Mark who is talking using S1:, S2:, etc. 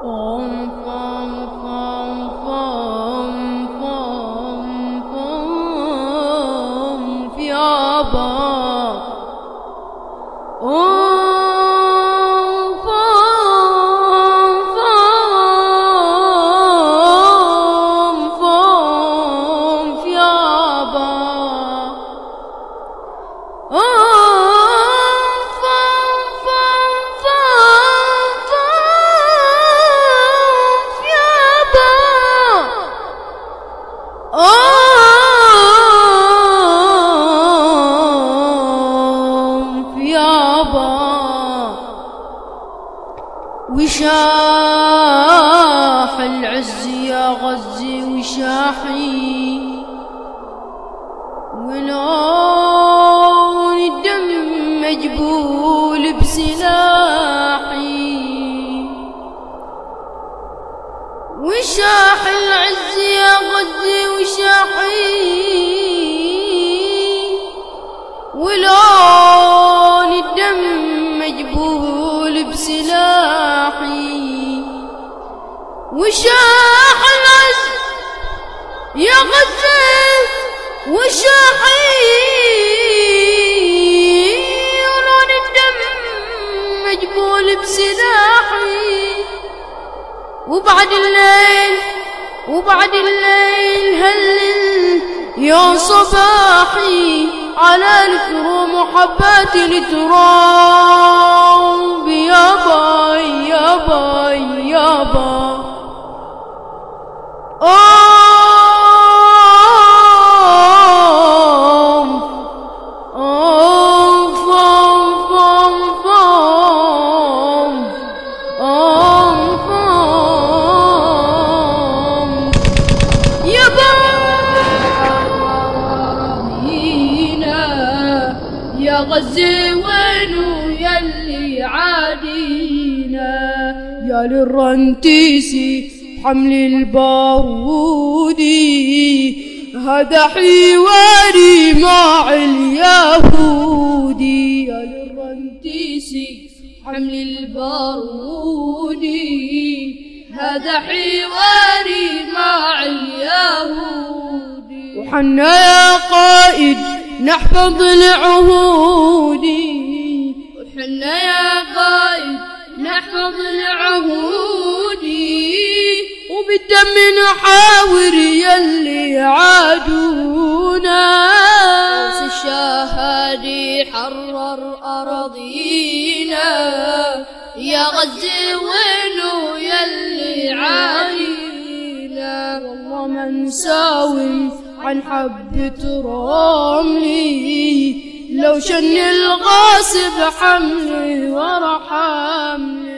S1: فم وشاح العز يا غزي وشاحي. ولون الدم مجبول بسلاحي. وشاح العز يا غزي وشاح العز يا غزي وشاحي ولون الدم مجبول بسلاحي. وبعد الليل وبعد الليل هلل يا صباحي على الكروم حباتي لتراب. يا وينو يلي عادينا يا للرنتيسي حمل البارودي هذا حواري مع اليهودي يا للرنتيسي حمل البارودي هذا حواري مع اليهودي وحنا يا قائد نحفظ العهود. وحنا يا قائد نحفظ العهود. وبالدم نحاور يلي عادونا بس الشهادي حرر أراضينا. يا غزي وينو يلي عادينا. والله ما نساوم عن حبة رملي لو شن الغاصب حملي ورا حملي